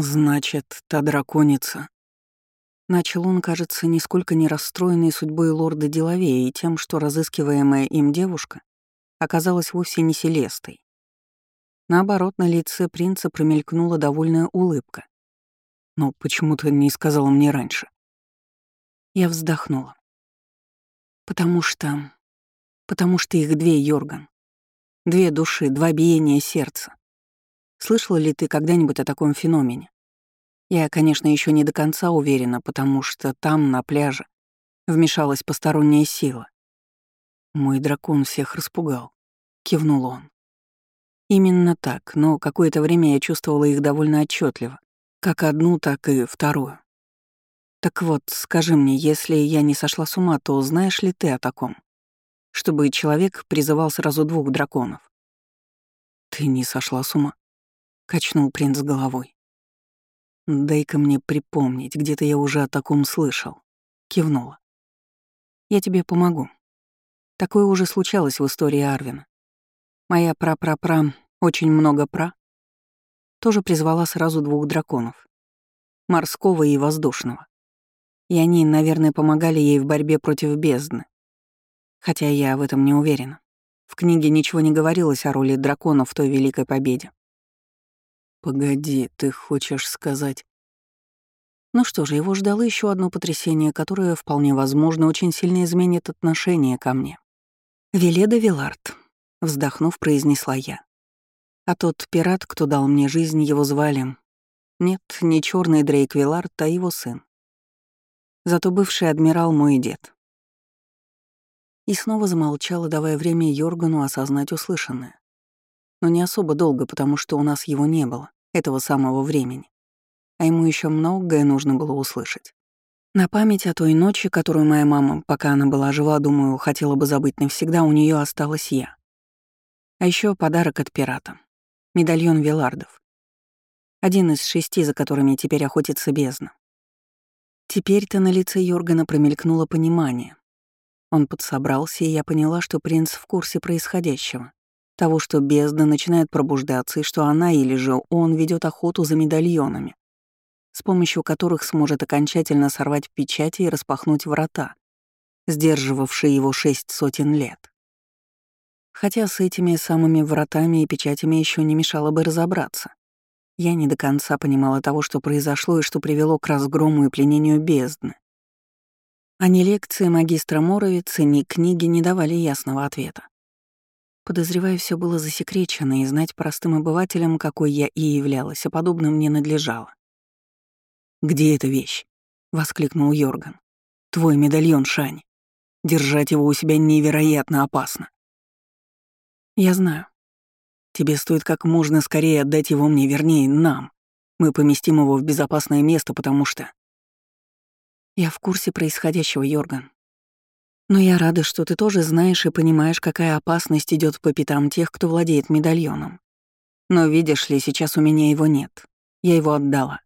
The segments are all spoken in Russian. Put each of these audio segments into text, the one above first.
«Значит, та драконица...» Начал он, кажется, нисколько не расстроенный судьбой лорда Деловея и тем, что разыскиваемая им девушка оказалась вовсе не Селестой. Наоборот, на лице принца промелькнула довольная улыбка. Но почему ты не сказала мне раньше? Я вздохнула. Потому что... Потому что их две, Йорган. Две души, два биения сердца. Слышала ли ты когда-нибудь о таком феномене? Я, конечно, еще не до конца уверена, потому что там, на пляже, вмешалась посторонняя сила. Мой дракон всех распугал. Кивнул он. Именно так, но какое-то время я чувствовала их довольно отчетливо, как одну, так и вторую. Так вот, скажи мне, если я не сошла с ума, то знаешь ли ты о таком? Чтобы человек призывал сразу двух драконов. Ты не сошла с ума? Качнул принц головой. Дай-ка мне припомнить, где-то я уже о таком слышал. Кивнула. Я тебе помогу. Такое уже случалось в истории Арвина. Моя пра-пра-пра, очень много пра, тоже призвала сразу двух драконов. Морского и воздушного. И они, наверное, помогали ей в борьбе против бездны. Хотя я в этом не уверена. В книге ничего не говорилось о роли дракона в той великой победе. «Погоди, ты хочешь сказать...» Ну что же, его ждало еще одно потрясение, которое, вполне возможно, очень сильно изменит отношение ко мне. «Веледа Вилард», — вздохнув, произнесла я. «А тот пират, кто дал мне жизнь, его звали... Нет, не черный Дрейк Вилард, а его сын. Зато бывший адмирал мой дед». И снова замолчала, давая время Йоргану осознать услышанное но не особо долго, потому что у нас его не было, этого самого времени. А ему еще многое нужно было услышать. На память о той ночи, которую моя мама, пока она была жива, думаю, хотела бы забыть навсегда, у нее осталась я. А еще подарок от пирата. Медальон Велардов. Один из шести, за которыми теперь охотится бездна. Теперь-то на лице Йоргана промелькнуло понимание. Он подсобрался, и я поняла, что принц в курсе происходящего. Того, что бездна начинает пробуждаться, и что она или же он ведет охоту за медальонами, с помощью которых сможет окончательно сорвать печати и распахнуть врата, сдерживавшие его шесть сотен лет. Хотя с этими самыми вратами и печатями еще не мешало бы разобраться. Я не до конца понимала того, что произошло и что привело к разгрому и пленению бездны. А ни лекции магистра Моровица, ни книги не давали ясного ответа. Подозревая, все было засекречено, и знать простым обывателям, какой я и являлась, а подобным не надлежало. «Где эта вещь?» — воскликнул Йорган. «Твой медальон, Шань. Держать его у себя невероятно опасно». «Я знаю. Тебе стоит как можно скорее отдать его мне, вернее, нам. Мы поместим его в безопасное место, потому что...» «Я в курсе происходящего, Йорган. Но я рада, что ты тоже знаешь и понимаешь, какая опасность идет по пятам тех, кто владеет медальоном. Но видишь ли, сейчас у меня его нет. Я его отдала.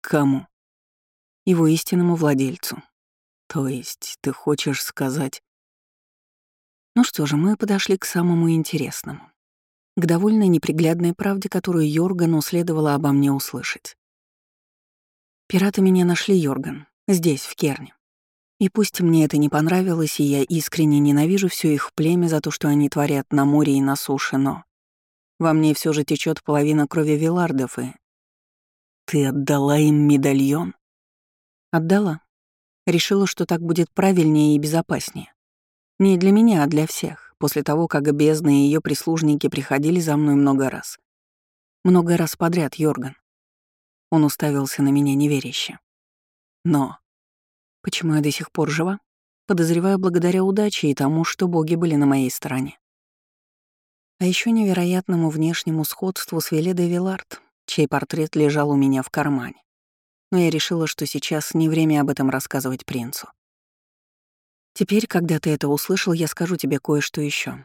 Кому? Его истинному владельцу. То есть ты хочешь сказать... Ну что же, мы подошли к самому интересному. К довольно неприглядной правде, которую Йоргану следовало обо мне услышать. Пираты меня нашли, Йорган, здесь, в Керне. И пусть мне это не понравилось, и я искренне ненавижу все их племя за то, что они творят на море и на суше, но во мне все же течет половина крови Вилардов, и... Ты отдала им медальон? Отдала. Решила, что так будет правильнее и безопаснее. Не для меня, а для всех, после того, как бездна и ее прислужники приходили за мной много раз. Много раз подряд, Йорган. Он уставился на меня неверяще. Но Почему я до сих пор жива? Подозреваю благодаря удаче и тому, что боги были на моей стороне. А еще невероятному внешнему сходству с Веледой Вилард, чей портрет лежал у меня в кармане. Но я решила, что сейчас не время об этом рассказывать принцу. Теперь, когда ты это услышал, я скажу тебе кое-что еще.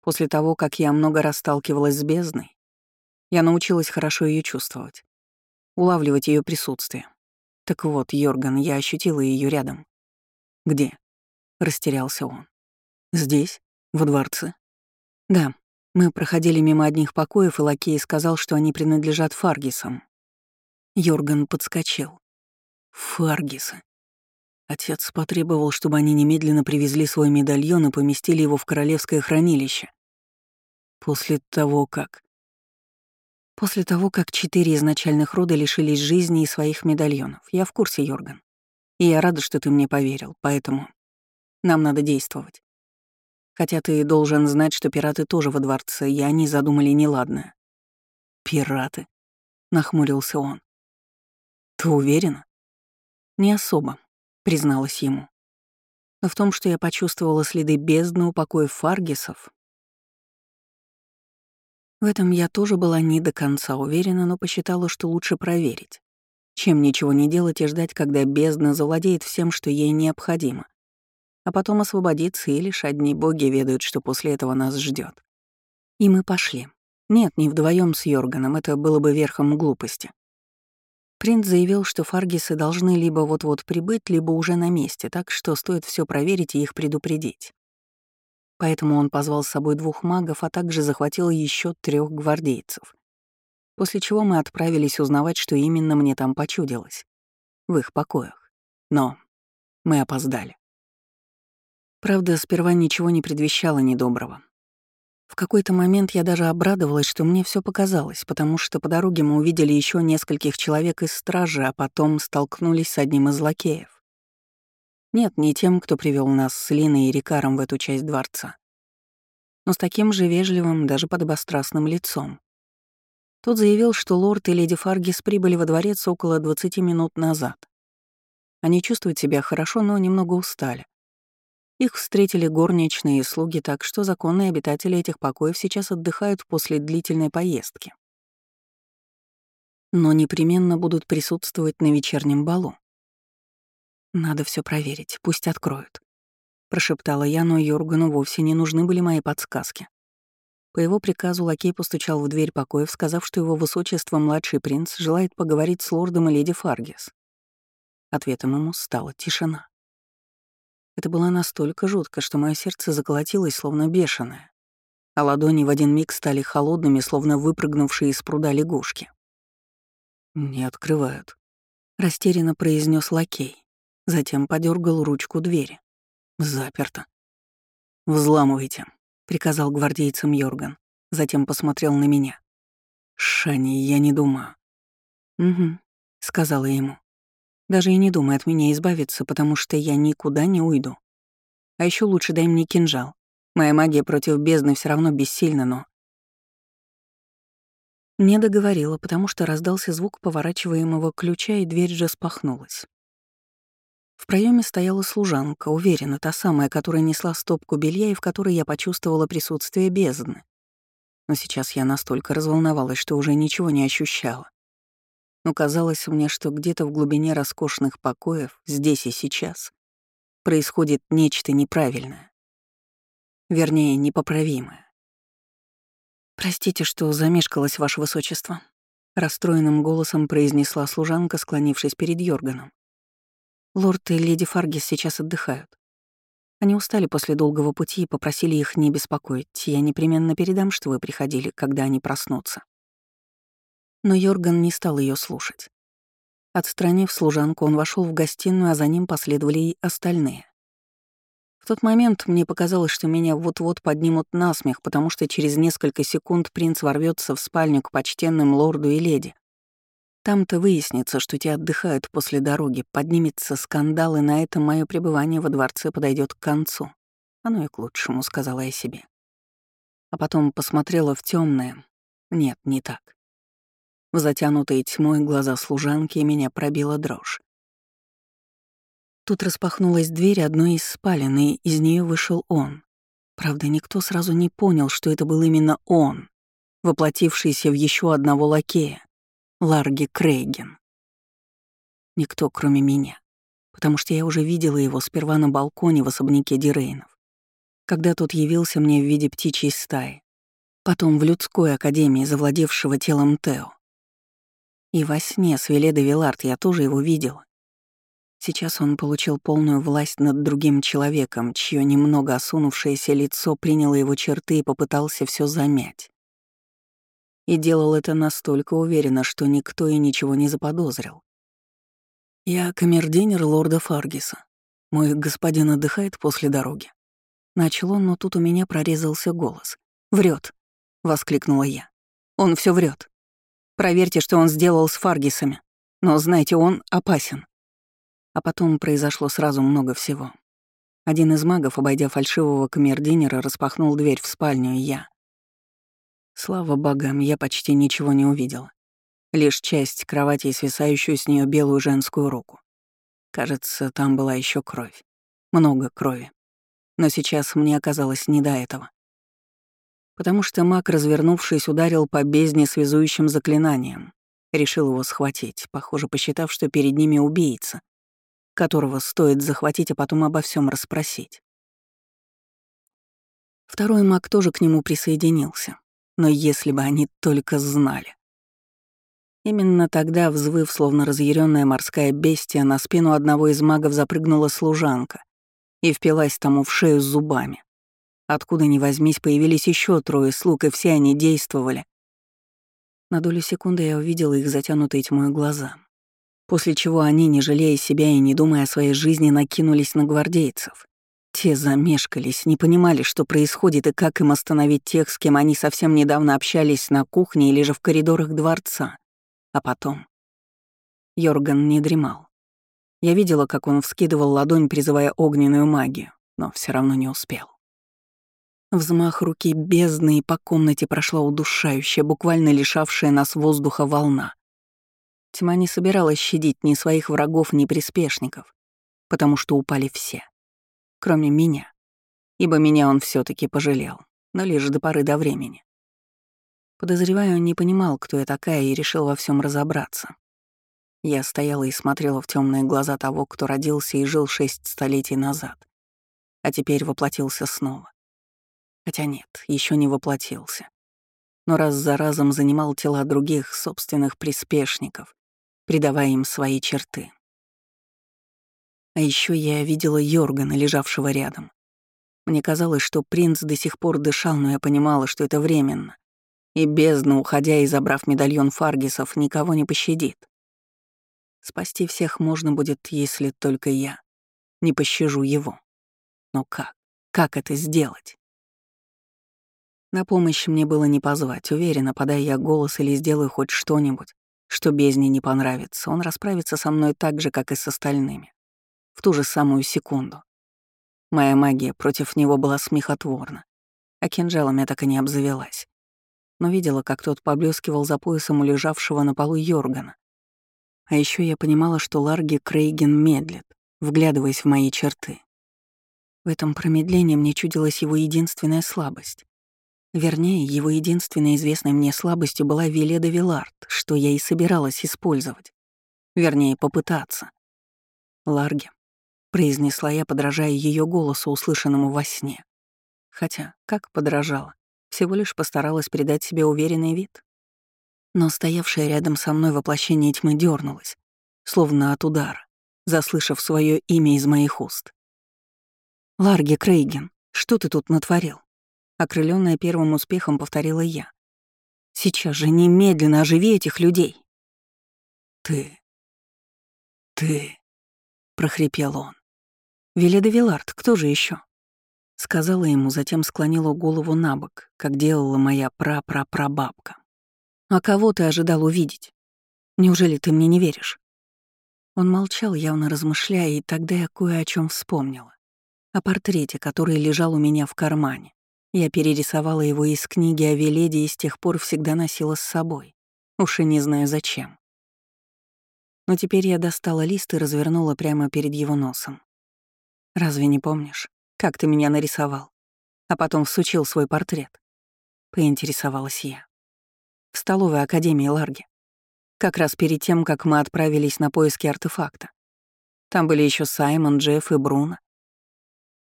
После того, как я много раз сталкивалась с бездной, я научилась хорошо ее чувствовать, улавливать ее присутствие, так вот, Йорган, я ощутила ее рядом. Где? Растерялся он. Здесь? Во дворце? Да. Мы проходили мимо одних покоев, и лакей сказал, что они принадлежат Фаргисам. Йорган подскочил. Фаргисы. Отец потребовал, чтобы они немедленно привезли свой медальон и поместили его в королевское хранилище. После того, как... После того, как четыре изначальных рода лишились жизни и своих медальонов. Я в курсе, Йорган. И я рада, что ты мне поверил, поэтому нам надо действовать. Хотя ты должен знать, что пираты тоже во дворце, и они задумали неладное. «Пираты?» — нахмурился он. «Ты уверена?» «Не особо», — призналась ему. Но в том, что я почувствовала следы бездны у покоев Фаргисов, в этом я тоже была не до конца уверена, но посчитала, что лучше проверить, чем ничего не делать и ждать, когда бездна завладеет всем, что ей необходимо, а потом освободиться, и лишь одни боги ведают, что после этого нас ждет. И мы пошли. Нет, не вдвоем с Йорганом, это было бы верхом глупости. Принц заявил, что фаргисы должны либо вот-вот прибыть, либо уже на месте, так что стоит все проверить и их предупредить. Поэтому он позвал с собой двух магов, а также захватил еще трех гвардейцев. После чего мы отправились узнавать, что именно мне там почудилось. В их покоях. Но мы опоздали. Правда, сперва ничего не предвещало недоброго. В какой-то момент я даже обрадовалась, что мне все показалось, потому что по дороге мы увидели еще нескольких человек из стражи, а потом столкнулись с одним из лакеев. Нет, не тем, кто привел нас с Линой и Рикаром в эту часть дворца, но с таким же вежливым, даже подобострастным лицом. Тот заявил, что лорд и леди Фаргис прибыли во дворец около 20 минут назад. Они чувствуют себя хорошо, но немного устали. Их встретили горничные и слуги, так что законные обитатели этих покоев сейчас отдыхают после длительной поездки. Но непременно будут присутствовать на вечернем балу. Надо все проверить, пусть откроют. Прошептала я, но Йоргану вовсе не нужны были мои подсказки. По его приказу лакей постучал в дверь покоев, сказав, что его высочество младший принц желает поговорить с лордом и леди Фаргис. Ответом ему стала тишина. Это было настолько жутко, что мое сердце заколотилось, словно бешеное, а ладони в один миг стали холодными, словно выпрыгнувшие из пруда лягушки. «Не открывают», — растерянно произнес лакей. Затем подергал ручку двери. Заперто. «Взламывайте», — приказал гвардейцам Йорган. Затем посмотрел на меня. «Шани, я не думаю». «Угу», — сказала ему. «Даже и не думай от меня избавиться, потому что я никуда не уйду. А еще лучше дай мне кинжал. Моя магия против бездны все равно бессильна, но...» Не договорила, потому что раздался звук поворачиваемого ключа, и дверь распахнулась. В проеме стояла служанка, уверена, та самая, которая несла стопку белья и в которой я почувствовала присутствие бездны. Но сейчас я настолько разволновалась, что уже ничего не ощущала. Но казалось мне, что где-то в глубине роскошных покоев, здесь и сейчас, происходит нечто неправильное. Вернее, непоправимое. «Простите, что замешкалась, Ваше Высочество», — расстроенным голосом произнесла служанка, склонившись перед Йорганом. Лорд и леди Фаргис сейчас отдыхают. Они устали после долгого пути и попросили их не беспокоить. Я непременно передам, что вы приходили, когда они проснутся. Но Йорган не стал ее слушать. Отстранив служанку, он вошел в гостиную, а за ним последовали и остальные. В тот момент мне показалось, что меня вот-вот поднимут на смех, потому что через несколько секунд принц ворвется в спальню к почтенным лорду и леди, там-то выяснится, что те отдыхают после дороги, поднимется скандал, и на этом мое пребывание во дворце подойдет к концу. Оно и к лучшему, сказала я себе. А потом посмотрела в темное. Нет, не так. В затянутые тьмой глаза служанки меня пробила дрожь. Тут распахнулась дверь одной из спален, и из нее вышел он. Правда, никто сразу не понял, что это был именно он, воплотившийся в еще одного лакея, Ларги Крейген. Никто, кроме меня, потому что я уже видела его сперва на балконе в особняке Дирейнов, когда тот явился мне в виде птичьей стаи, потом в людской академии, завладевшего телом Тео. И во сне с Веледа Вилард я тоже его видела. Сейчас он получил полную власть над другим человеком, чье немного осунувшееся лицо приняло его черты и попытался все замять. И делал это настолько уверенно, что никто и ничего не заподозрил. «Я камердинер лорда Фаргиса. Мой господин отдыхает после дороги». Начал он, но тут у меня прорезался голос. Врет, воскликнула я. «Он все врет. Проверьте, что он сделал с Фаргисами. Но, знаете, он опасен». А потом произошло сразу много всего. Один из магов, обойдя фальшивого камердинера, распахнул дверь в спальню, и я... Слава богам, я почти ничего не увидела. Лишь часть кровати и свисающую с нее белую женскую руку. Кажется, там была еще кровь. Много крови. Но сейчас мне оказалось не до этого. Потому что маг, развернувшись, ударил по бездне связующим заклинанием. Решил его схватить, похоже, посчитав, что перед ними убийца, которого стоит захватить, а потом обо всем расспросить. Второй маг тоже к нему присоединился, но если бы они только знали. Именно тогда, взвыв, словно разъяренная морская бестия, на спину одного из магов запрыгнула служанка и впилась тому в шею зубами. Откуда ни возьмись, появились еще трое слуг, и все они действовали. На долю секунды я увидела их затянутые тьмой глаза, после чего они, не жалея себя и не думая о своей жизни, накинулись на гвардейцев. Те замешкались, не понимали, что происходит и как им остановить тех, с кем они совсем недавно общались на кухне или же в коридорах дворца. А потом... Йорган не дремал. Я видела, как он вскидывал ладонь, призывая огненную магию, но все равно не успел. Взмах руки бездны, и по комнате прошла удушающая, буквально лишавшая нас воздуха волна. Тьма не собиралась щадить ни своих врагов, ни приспешников, потому что упали все, кроме меня, ибо меня он все таки пожалел, но лишь до поры до времени. Подозреваю, он не понимал, кто я такая, и решил во всем разобраться. Я стояла и смотрела в темные глаза того, кто родился и жил шесть столетий назад, а теперь воплотился снова. Хотя нет, еще не воплотился. Но раз за разом занимал тела других собственных приспешников, придавая им свои черты. А еще я видела Йоргана, лежавшего рядом. Мне казалось, что принц до сих пор дышал, но я понимала, что это временно. И бездна, уходя и забрав медальон Фаргисов, никого не пощадит. Спасти всех можно будет, если только я не пощажу его. Но как? Как это сделать? На помощь мне было не позвать, уверена, подай я голос или сделаю хоть что-нибудь, что бездне не понравится, он расправится со мной так же, как и с остальными. В ту же самую секунду. Моя магия против него была смехотворна, а кинжалом я так и не обзавелась. Но видела, как тот поблескивал за поясом у лежавшего на полу Йоргана. А еще я понимала, что Ларги Крейген медлит, вглядываясь в мои черты. В этом промедлении мне чудилась его единственная слабость. Вернее, его единственной известной мне слабостью была Виледа Вилард, что я и собиралась использовать. Вернее, попытаться. «Ларги», — произнесла я, подражая ее голосу, услышанному во сне. Хотя, как подражала, всего лишь постаралась придать себе уверенный вид. Но стоявшее рядом со мной воплощение тьмы дернулось, словно от удара, заслышав свое имя из моих уст. «Ларги Крейген, что ты тут натворил?» Окрыленная первым успехом повторила я. «Сейчас же немедленно оживи этих людей!» «Ты... ты...» — прохрипел он. «Веледа Вилард, кто же еще? Сказала ему, затем склонила голову на бок, как делала моя пра-пра-прабабка. «А кого ты ожидал увидеть? Неужели ты мне не веришь?» Он молчал, явно размышляя, и тогда я кое о чем вспомнила. О портрете, который лежал у меня в кармане. Я перерисовала его из книги о Веледе и с тех пор всегда носила с собой. Уж и не знаю зачем. Но теперь я достала лист и развернула прямо перед его носом. «Разве не помнишь, как ты меня нарисовал, а потом всучил свой портрет?» Поинтересовалась я. В столовой Академии Ларги. Как раз перед тем, как мы отправились на поиски артефакта. Там были еще Саймон, Джефф и Бруно.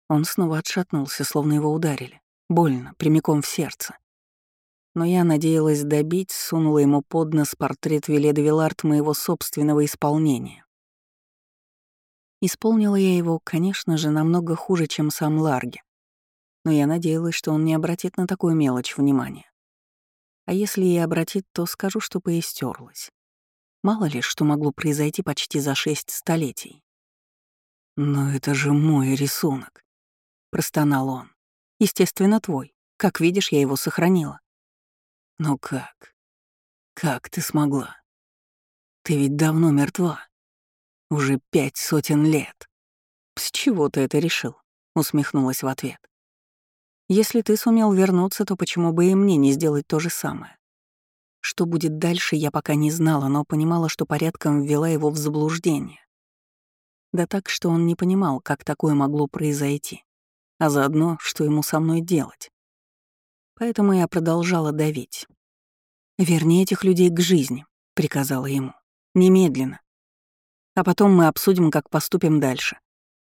Он снова отшатнулся, словно его ударили. Больно, прямиком в сердце. Но я надеялась добить, сунула ему под нос портрет Виледа Вилард моего собственного исполнения. Исполнила я его, конечно же, намного хуже, чем сам Ларги. Но я надеялась, что он не обратит на такую мелочь внимания. А если и обратит, то скажу, что поистерлась. Мало ли, что могло произойти почти за шесть столетий. «Но это же мой рисунок», — простонал он. «Естественно, твой. Как видишь, я его сохранила». «Но как? Как ты смогла? Ты ведь давно мертва. Уже пять сотен лет». «С чего ты это решил?» — усмехнулась в ответ. «Если ты сумел вернуться, то почему бы и мне не сделать то же самое?» Что будет дальше, я пока не знала, но понимала, что порядком ввела его в заблуждение. Да так, что он не понимал, как такое могло произойти, а заодно, что ему со мной делать. Поэтому я продолжала давить. «Верни этих людей к жизни», — приказала ему. «Немедленно. А потом мы обсудим, как поступим дальше.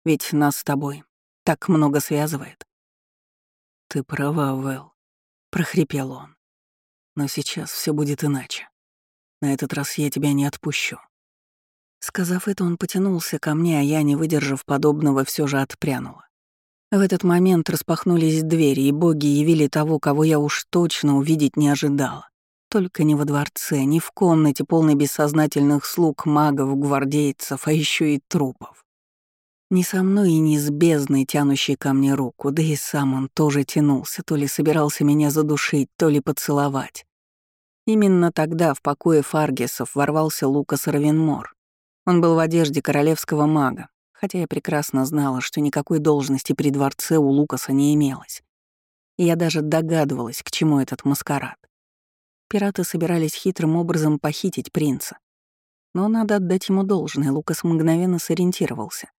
Ведь нас с тобой так много связывает». «Ты права, Вэл», — прохрипел он. «Но сейчас все будет иначе. На этот раз я тебя не отпущу. Сказав это, он потянулся ко мне, а я, не выдержав подобного, все же отпрянула. В этот момент распахнулись двери, и боги явили того, кого я уж точно увидеть не ожидала. Только не во дворце, не в комнате, полной бессознательных слуг, магов, гвардейцев, а еще и трупов. Не со мной и не с бездной, тянущей ко мне руку, да и сам он тоже тянулся, то ли собирался меня задушить, то ли поцеловать. Именно тогда в покое Фаргесов ворвался Лукас Равенмор, он был в одежде королевского мага, хотя я прекрасно знала, что никакой должности при дворце у Лукаса не имелось. И я даже догадывалась, к чему этот маскарад. Пираты собирались хитрым образом похитить принца. Но надо отдать ему должное, Лукас мгновенно сориентировался.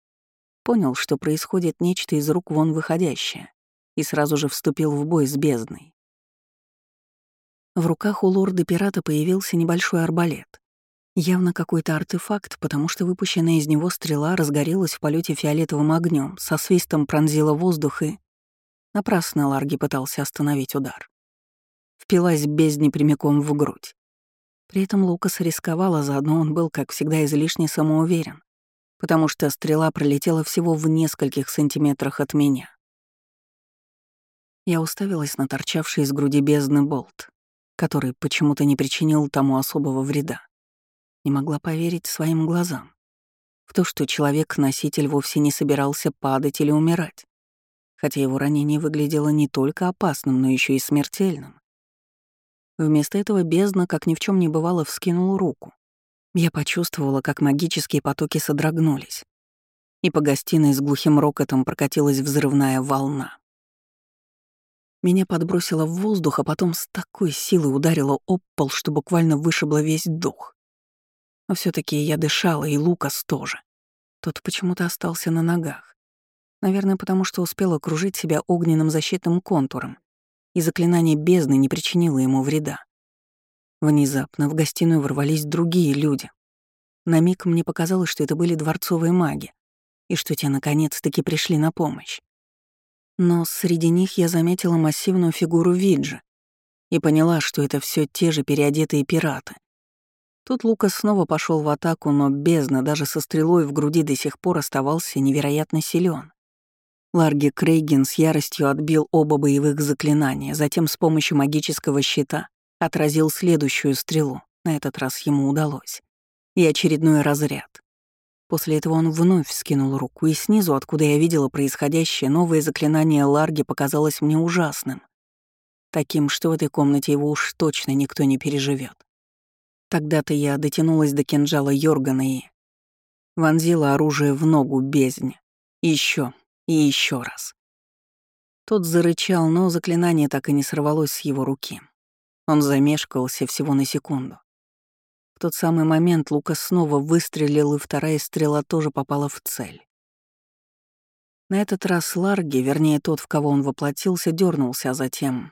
Понял, что происходит нечто из рук вон выходящее, и сразу же вступил в бой с бездной. В руках у лорда-пирата появился небольшой арбалет. Явно какой-то артефакт, потому что выпущенная из него стрела разгорелась в полете фиолетовым огнем, со свистом пронзила воздух и... Напрасно Ларги пытался остановить удар. Впилась бездни прямиком в грудь. При этом Лукас рисковал, а заодно он был, как всегда, излишне самоуверен, потому что стрела пролетела всего в нескольких сантиметрах от меня. Я уставилась на торчавший из груди бездны болт, который почему-то не причинил тому особого вреда. Не могла поверить своим глазам. В то, что человек-носитель вовсе не собирался падать или умирать. Хотя его ранение выглядело не только опасным, но еще и смертельным. Вместо этого бездна, как ни в чем не бывало, вскинул руку. Я почувствовала, как магические потоки содрогнулись. И по гостиной с глухим рокотом прокатилась взрывная волна. Меня подбросило в воздух, а потом с такой силой ударило об пол, что буквально вышибло весь дух. Но все таки я дышала, и Лукас тоже. Тот почему-то остался на ногах. Наверное, потому что успел окружить себя огненным защитным контуром, и заклинание бездны не причинило ему вреда. Внезапно в гостиную ворвались другие люди. На миг мне показалось, что это были дворцовые маги, и что те наконец-таки пришли на помощь. Но среди них я заметила массивную фигуру Виджи и поняла, что это все те же переодетые пираты, Тут Лукас снова пошел в атаку, но бездна даже со стрелой в груди до сих пор оставался невероятно силен. Ларги Крейген с яростью отбил оба боевых заклинания, затем с помощью магического щита отразил следующую стрелу. На этот раз ему удалось. И очередной разряд. После этого он вновь вскинул руку, и снизу, откуда я видела происходящее, новое заклинание Ларги показалось мне ужасным. Таким, что в этой комнате его уж точно никто не переживет. Тогда-то я дотянулась до кинжала Йоргана и вонзила оружие в ногу бездне. Еще и еще раз. Тот зарычал, но заклинание так и не сорвалось с его руки. Он замешкался всего на секунду. В тот самый момент Лукас снова выстрелил, и вторая стрела тоже попала в цель. На этот раз Ларги, вернее тот, в кого он воплотился, дернулся, а затем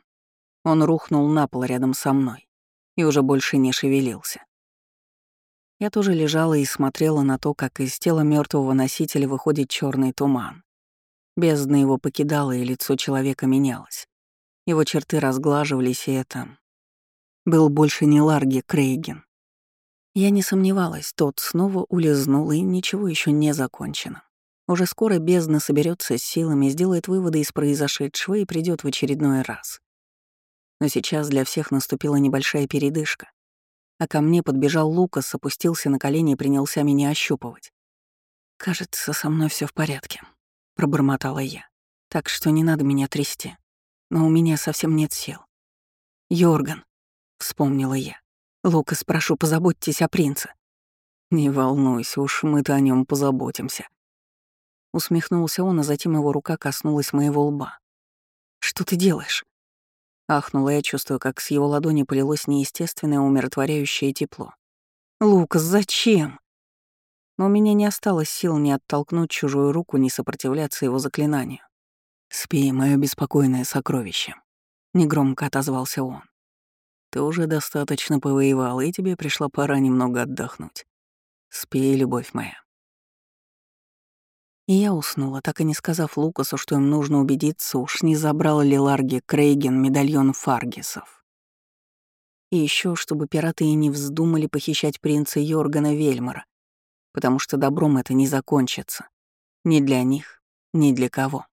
он рухнул на пол рядом со мной и уже больше не шевелился. Я тоже лежала и смотрела на то, как из тела мертвого носителя выходит черный туман. Бездна его покидала, и лицо человека менялось. Его черты разглаживались, и это... Был больше не Ларги Крейген. Я не сомневалась, тот снова улизнул, и ничего еще не закончено. Уже скоро бездна соберется с силами, сделает выводы из произошедшего и придет в очередной раз. Но сейчас для всех наступила небольшая передышка, а ко мне подбежал Лукас, опустился на колени и принялся меня ощупывать. «Кажется, со мной все в порядке», — пробормотала я. «Так что не надо меня трясти. Но у меня совсем нет сил». «Йорган», — вспомнила я. «Лукас, прошу, позаботьтесь о принце». «Не волнуйся, уж мы-то о нем позаботимся». Усмехнулся он, а затем его рука коснулась моего лба. «Что ты делаешь?» Ахнула я, чувствуя, как с его ладони полилось неестественное умиротворяющее тепло. «Лукас, зачем?» Но у меня не осталось сил ни оттолкнуть чужую руку, ни сопротивляться его заклинанию. «Спи, мое беспокойное сокровище», — негромко отозвался он. «Ты уже достаточно повоевала, и тебе пришла пора немного отдохнуть. Спи, любовь моя». И я уснула, так и не сказав Лукасу, что им нужно убедиться, уж не забрал ли Ларги Крейген медальон Фаргисов. И еще, чтобы пираты и не вздумали похищать принца Йоргана Вельмара, потому что добром это не закончится. Ни для них, ни для кого.